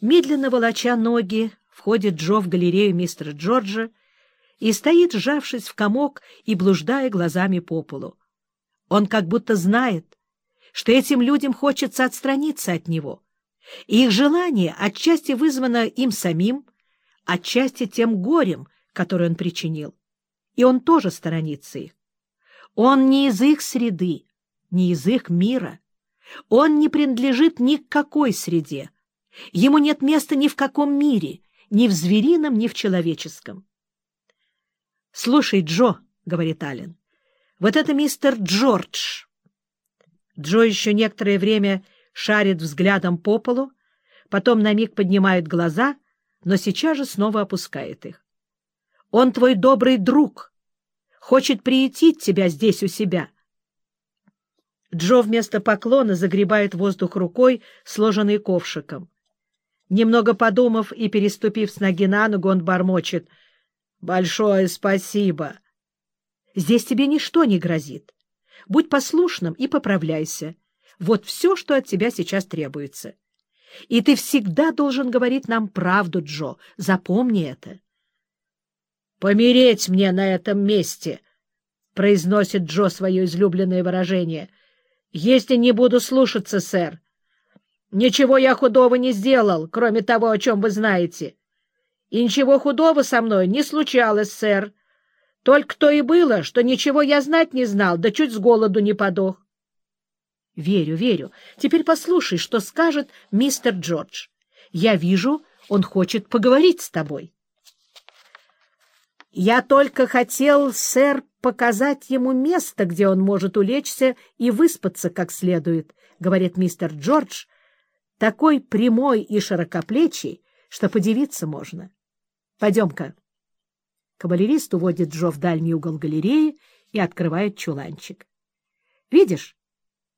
Медленно волоча ноги, входит Джо в галерею мистера Джорджа и стоит, сжавшись в комок и блуждая глазами по полу. Он как будто знает, что этим людям хочется отстраниться от него, и их желание отчасти вызвано им самим, отчасти тем горем, которое он причинил, и он тоже сторонится их. Он не из их среды, не из их мира. Он не принадлежит ни к какой среде. Ему нет места ни в каком мире, ни в зверином, ни в человеческом. — Слушай, Джо, — говорит Аллен, — вот это мистер Джордж. Джо еще некоторое время шарит взглядом по полу, потом на миг поднимает глаза, но сейчас же снова опускает их. Он твой добрый друг, хочет приютить тебя здесь у себя. Джо вместо поклона загребает воздух рукой, сложенной ковшиком. Немного подумав и переступив с ноги на ногу, он бормочет — Большое спасибо. Здесь тебе ничто не грозит. Будь послушным и поправляйся. Вот все, что от тебя сейчас требуется. И ты всегда должен говорить нам правду, Джо. Запомни это. «Помереть мне на этом месте!» — произносит Джо свое излюбленное выражение. «Если не буду слушаться, сэр. Ничего я худого не сделал, кроме того, о чем вы знаете. И ничего худого со мной не случалось, сэр. Только то и было, что ничего я знать не знал, да чуть с голоду не подох. — Верю, верю. Теперь послушай, что скажет мистер Джордж. Я вижу, он хочет поговорить с тобой. — Я только хотел, сэр, показать ему место, где он может улечься и выспаться как следует, — говорит мистер Джордж, такой прямой и широкоплечий, что подивиться можно. Пойдем-ка. Кавалерист уводит Джо в дальний угол галереи и открывает чуланчик. Видишь,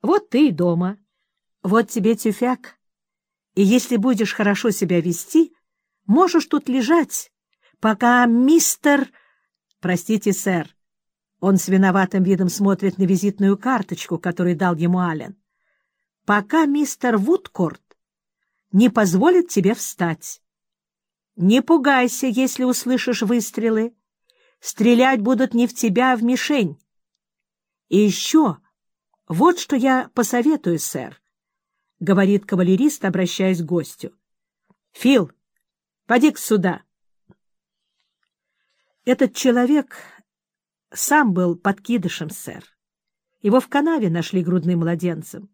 вот ты и дома. Вот тебе тюфяк. И если будешь хорошо себя вести, можешь тут лежать, пока мистер... Простите, сэр. Он с виноватым видом смотрит на визитную карточку, которую дал ему Аллен. Пока мистер Вудкорт не позволит тебе встать. Не пугайся, если услышишь выстрелы. Стрелять будут не в тебя, а в мишень. И еще, вот что я посоветую, сэр, — говорит кавалерист, обращаясь к гостю. — Фил, поди-ка сюда. Этот человек сам был подкидышем, сэр. Его в канаве нашли грудным младенцем.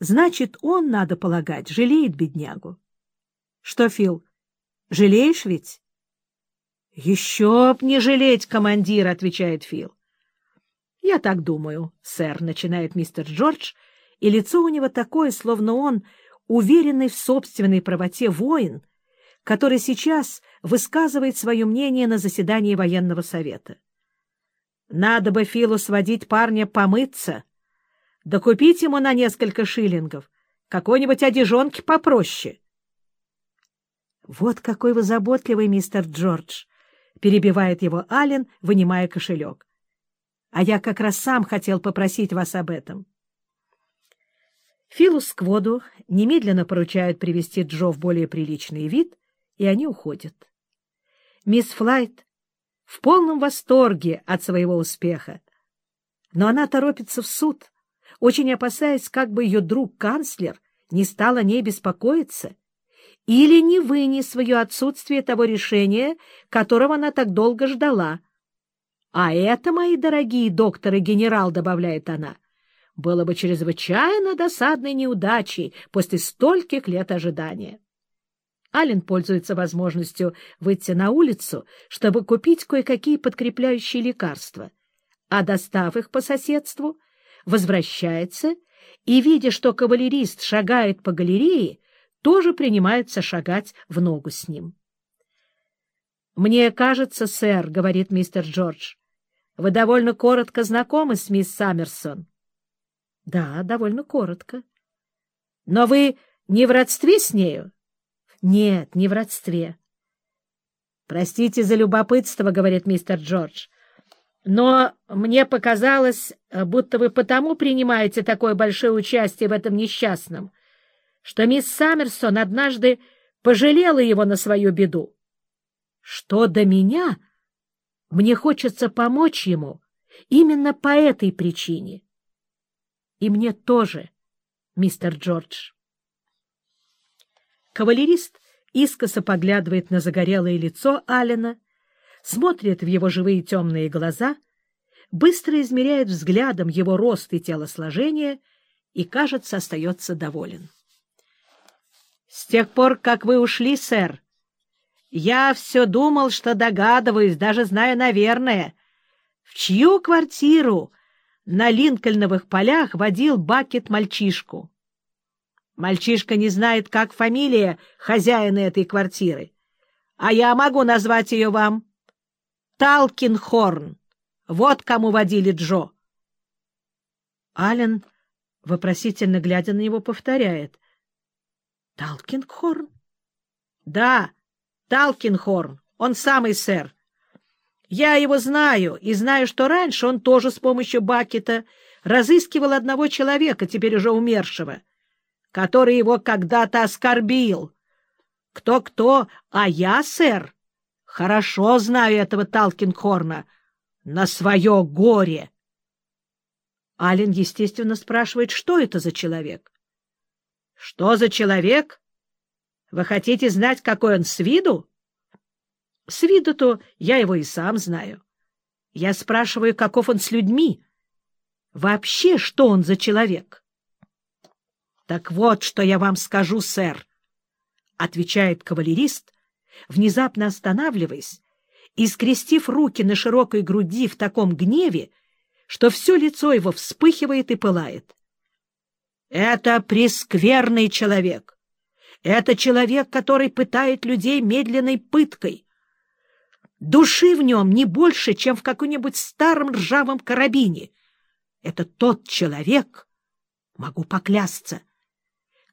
Значит, он, надо полагать, жалеет беднягу. Что, Фил, Жалеешь ведь? — Еще б не жалеть, командир, — отвечает Фил. — Я так думаю, сэр, — начинает мистер Джордж, и лицо у него такое, словно он уверенный в собственной правоте воин, который сейчас высказывает свое мнение на заседании военного совета. Надо бы Филу сводить парня помыться, да купить ему на несколько шиллингов какой-нибудь одежонки попроще. «Вот какой вы заботливый, мистер Джордж!» — перебивает его Аллен, вынимая кошелек. «А я как раз сам хотел попросить вас об этом». Филу Скводу немедленно поручают привести Джо в более приличный вид, и они уходят. Мисс Флайт в полном восторге от своего успеха, но она торопится в суд, очень опасаясь, как бы ее друг-канцлер не стал о ней беспокоиться или не вынес свое отсутствие того решения, которого она так долго ждала. А это, мои дорогие доктор и генерал, добавляет она, было бы чрезвычайно досадной неудачей после стольких лет ожидания. Ален пользуется возможностью выйти на улицу, чтобы купить кое-какие подкрепляющие лекарства, а, достав их по соседству, возвращается и, видя, что кавалерист шагает по галерее, тоже принимается шагать в ногу с ним. «Мне кажется, сэр, — говорит мистер Джордж, — вы довольно коротко знакомы с мисс Саммерсон». «Да, довольно коротко». «Но вы не в родстве с нею?» «Нет, не в родстве». «Простите за любопытство, — говорит мистер Джордж, — но мне показалось, будто вы потому принимаете такое большое участие в этом несчастном, что мисс Саммерсон однажды пожалела его на свою беду. Что до меня, мне хочется помочь ему именно по этой причине. И мне тоже, мистер Джордж. Кавалерист искоса поглядывает на загорелое лицо Алина, смотрит в его живые темные глаза, быстро измеряет взглядом его рост и телосложение и, кажется, остается доволен. — С тех пор, как вы ушли, сэр, я все думал, что догадываюсь, даже знаю, наверное, в чью квартиру на Линкольновых полях водил Бакет мальчишку. Мальчишка не знает, как фамилия хозяина этой квартиры, а я могу назвать ее вам. Талкинхорн. Вот кому водили Джо. Ален, вопросительно глядя на него, повторяет. — Талкинхорн? — Да, Талкинхорн, он самый сэр. Я его знаю, и знаю, что раньше он тоже с помощью Бакета разыскивал одного человека, теперь уже умершего, который его когда-то оскорбил. Кто-кто, а я, сэр, хорошо знаю этого Талкинхорна на свое горе. Ален, естественно, спрашивает, что это за человек. — Что за человек? Вы хотите знать, какой он с виду? С виду-то я его и сам знаю. Я спрашиваю, каков он с людьми. Вообще, что он за человек? Так вот, что я вам скажу, сэр, — отвечает кавалерист, внезапно останавливаясь и скрестив руки на широкой груди в таком гневе, что все лицо его вспыхивает и пылает. Это прескверный человек. Это человек, который пытает людей медленной пыткой. Души в нем не больше, чем в каком-нибудь старом ржавом карабине. Это тот человек, могу поклясться,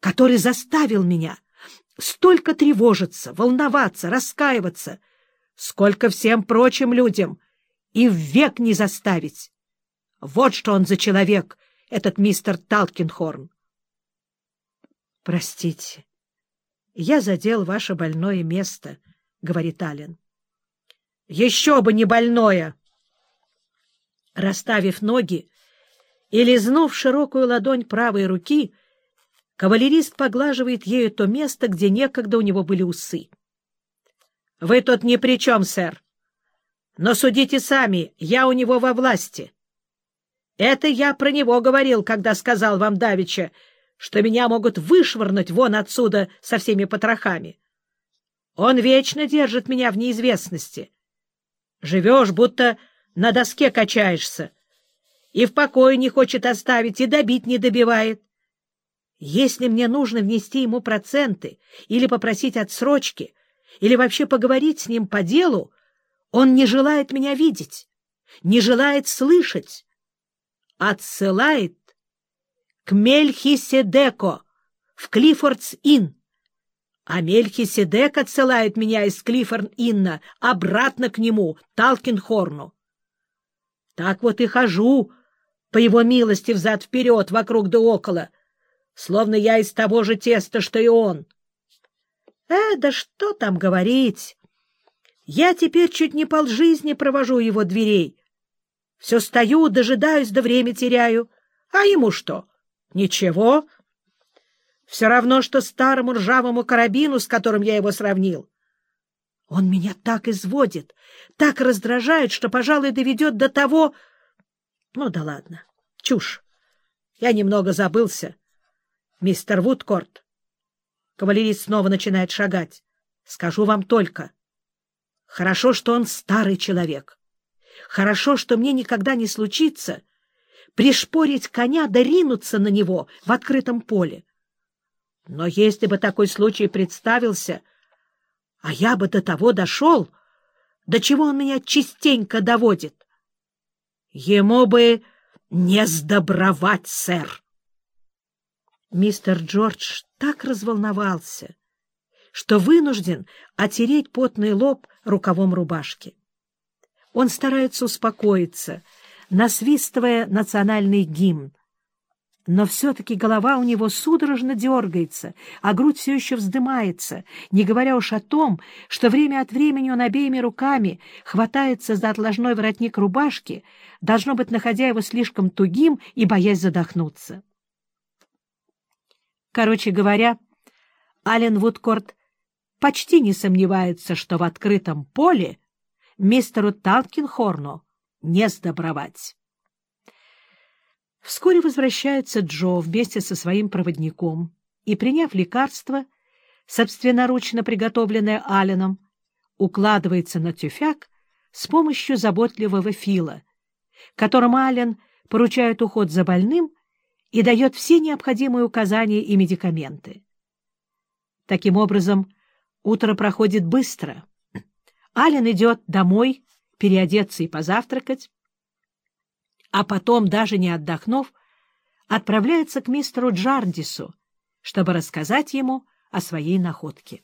который заставил меня столько тревожиться, волноваться, раскаиваться, сколько всем прочим людям, и век не заставить. Вот что он за человек, этот мистер Талкинхорн. Простите, я задел ваше больное место, — говорит Ален. — Еще бы не больное! Расставив ноги и лизнув широкую ладонь правой руки, кавалерист поглаживает ею то место, где некогда у него были усы. — Вы тут ни при чем, сэр. Но судите сами, я у него во власти. Это я про него говорил, когда сказал вам Давича, что меня могут вышвырнуть вон отсюда со всеми потрохами. Он вечно держит меня в неизвестности. Живешь, будто на доске качаешься, и в покое не хочет оставить, и добить не добивает. Если мне нужно внести ему проценты или попросить отсрочки, или вообще поговорить с ним по делу, он не желает меня видеть, не желает слышать, отсылает к Мельхиседеко в Клиффордс-Инн. А Мельхиседек отсылает меня из Клиффорд-Инна обратно к нему, Талкинхорну. Так вот и хожу, по его милости, взад-вперед, вокруг да около, словно я из того же теста, что и он. Э, да что там говорить! Я теперь чуть не полжизни провожу его дверей. Все стою, дожидаюсь, да время теряю. А ему что? Ничего. Все равно, что старому ржавому карабину, с которым я его сравнил. Он меня так изводит, так раздражает, что, пожалуй, доведет до того... Ну да ладно, чушь. Я немного забылся. Мистер Вудкорт. Кавалерист снова начинает шагать. Скажу вам только. Хорошо, что он старый человек. Хорошо, что мне никогда не случится пришпорить коня да ринуться на него в открытом поле. Но если бы такой случай представился, а я бы до того дошел, до чего он меня частенько доводит, ему бы не сдобровать, сэр. Мистер Джордж так разволновался, что вынужден отереть потный лоб рукавом рубашки. Он старается успокоиться — насвистывая национальный гимн. Но все-таки голова у него судорожно дергается, а грудь все еще вздымается, не говоря уж о том, что время от времени он обеими руками хватается за отложной воротник рубашки, должно быть, находя его слишком тугим и боясь задохнуться. Короче говоря, Ален Вудкорт почти не сомневается, что в открытом поле мистеру Талкинхорну не сдобровать. Вскоре возвращается Джо вместе со своим проводником и, приняв лекарство, собственноручно приготовленное Алленом, укладывается на тюфяк с помощью заботливого Фила, которому Аллен поручает уход за больным и дает все необходимые указания и медикаменты. Таким образом, утро проходит быстро. Аллен идет домой переодеться и позавтракать, а потом, даже не отдохнув, отправляется к мистеру Джардису, чтобы рассказать ему о своей находке.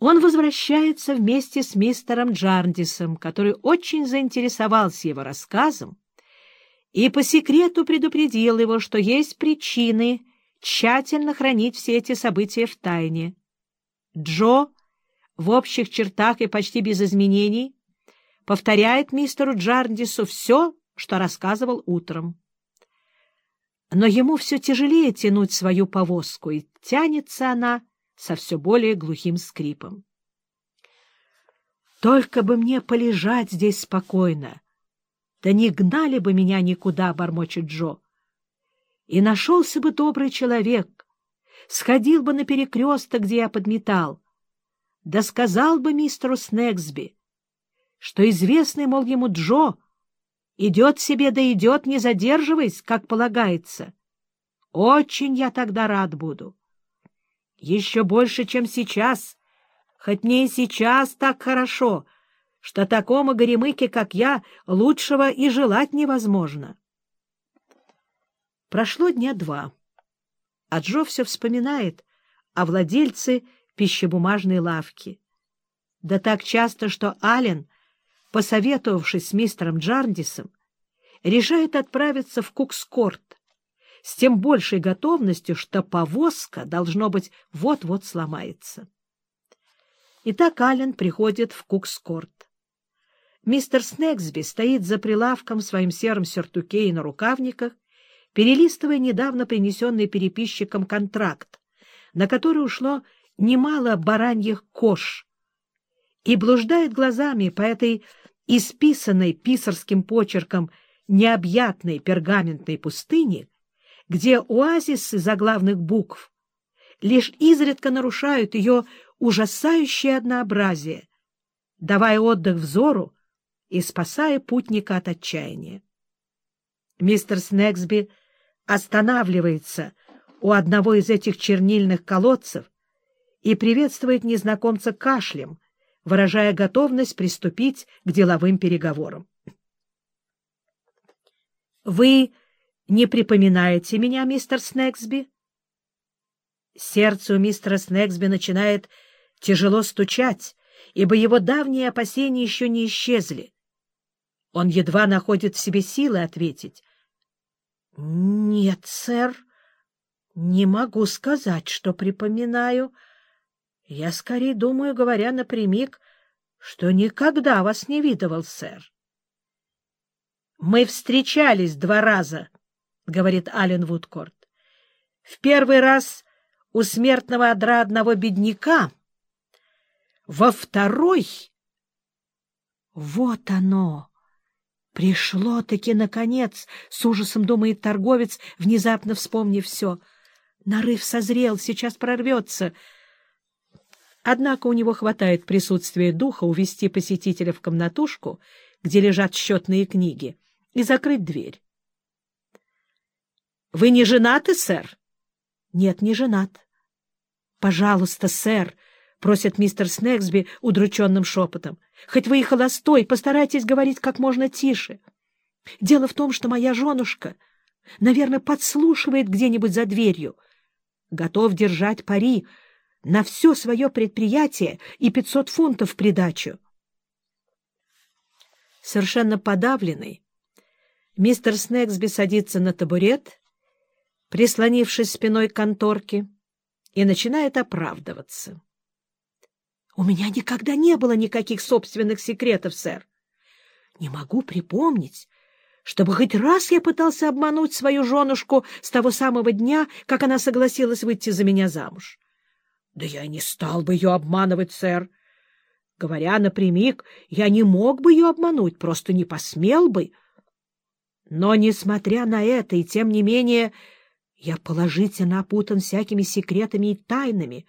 Он возвращается вместе с мистером Джардисом, который очень заинтересовался его рассказом и по секрету предупредил его, что есть причины тщательно хранить все эти события в тайне. Джо в общих чертах и почти без изменений повторяет мистеру Джардису все, что рассказывал утром. Но ему все тяжелее тянуть свою повозку, и тянется она со все более глухим скрипом. «Только бы мне полежать здесь спокойно, да не гнали бы меня никуда», — бормочет Джо. «И нашелся бы добрый человек, сходил бы на перекресток, где я подметал, да сказал бы мистеру Снегсби, что известный, мол, ему Джо идет себе да идет, не задерживаясь, как полагается. Очень я тогда рад буду. Еще больше, чем сейчас, хоть мне и сейчас так хорошо, что такому горемыке, как я, лучшего и желать невозможно. Прошло дня два, а Джо все вспоминает о владельце пищебумажной лавки. Да так часто, что Ален посоветовавшись с мистером Джардисом, решает отправиться в Кукскорт с тем большей готовностью, что повозка, должно быть, вот-вот сломается. Итак, Аллен приходит в Кукскорт. Мистер Снегсби стоит за прилавком в своем сером сюртуке и на рукавниках, перелистывая недавно принесенный переписчиком контракт, на который ушло немало бараньих кож, и блуждает глазами по этой исписанной писарским почерком необъятной пергаментной пустыни, где оазисы заглавных букв лишь изредка нарушают ее ужасающее однообразие, давая отдых взору и спасая путника от отчаяния. Мистер Снегсби останавливается у одного из этих чернильных колодцев и приветствует незнакомца кашлем, выражая готовность приступить к деловым переговорам. «Вы не припоминаете меня, мистер Снегсби?» Сердце у мистера Снегсби начинает тяжело стучать, ибо его давние опасения еще не исчезли. Он едва находит в себе силы ответить. — Нет, сэр, не могу сказать, что припоминаю. — я скорее думаю, говоря напрямик, что никогда вас не видывал, сэр. — Мы встречались два раза, — говорит Ален Вудкорт. — В первый раз у смертного одра одного бедняка, во второй... Вот оно! Пришло-таки, наконец, с ужасом думает торговец, внезапно вспомнив все. Нарыв созрел, сейчас прорвется — Однако у него хватает присутствия духа увести посетителя в комнатушку, где лежат счетные книги, и закрыть дверь. — Вы не женаты, сэр? — Нет, не женат. — Пожалуйста, сэр, — просит мистер Снегсби удрученным шепотом, — хоть вы и холостой, постарайтесь говорить как можно тише. Дело в том, что моя женушка, наверное, подслушивает где-нибудь за дверью. Готов держать пари, — на все свое предприятие и 500 фунтов в придачу. Совершенно подавленный, Мистер Снегсби садится на табурет, прислонившись спиной к конторке, и начинает оправдываться. — У меня никогда не было никаких собственных секретов, сэр. Не могу припомнить, чтобы хоть раз я пытался обмануть свою женушку с того самого дня, как она согласилась выйти за меня замуж. Да я не стал бы ее обманывать, сэр. Говоря напрямик, я не мог бы ее обмануть, просто не посмел бы. Но, несмотря на это, и тем не менее, я положительно опутан всякими секретами и тайнами,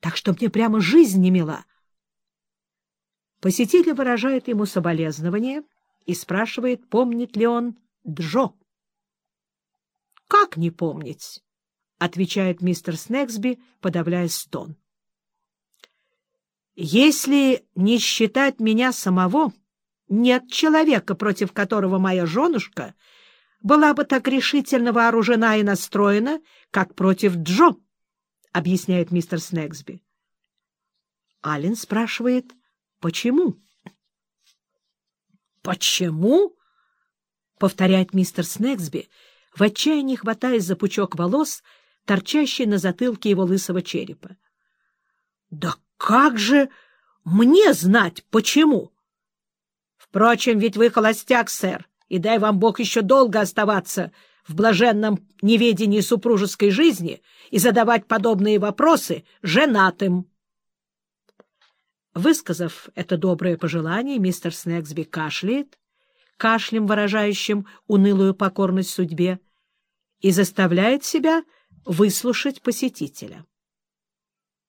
так что мне прямо жизнь не мила. Посетитель выражает ему соболезнование и спрашивает, помнит ли он Джо. — Как не помнить? — отвечает мистер Снегсби, подавляя стон. — Если не считать меня самого, нет человека, против которого моя женушка была бы так решительно вооружена и настроена, как против Джо, — объясняет мистер Снегсби. Аллен спрашивает, почему? — Почему? — повторяет мистер Снегсби, в отчаянии хватаясь за пучок волос, торчащий на затылке его лысого черепа. — Да как же мне знать, почему? Впрочем, ведь вы холостяк, сэр, и дай вам Бог еще долго оставаться в блаженном неведении супружеской жизни и задавать подобные вопросы женатым. Высказав это доброе пожелание, мистер Снегсби кашляет, кашлем, выражающим унылую покорность судьбе, и заставляет себя выслушать посетителя.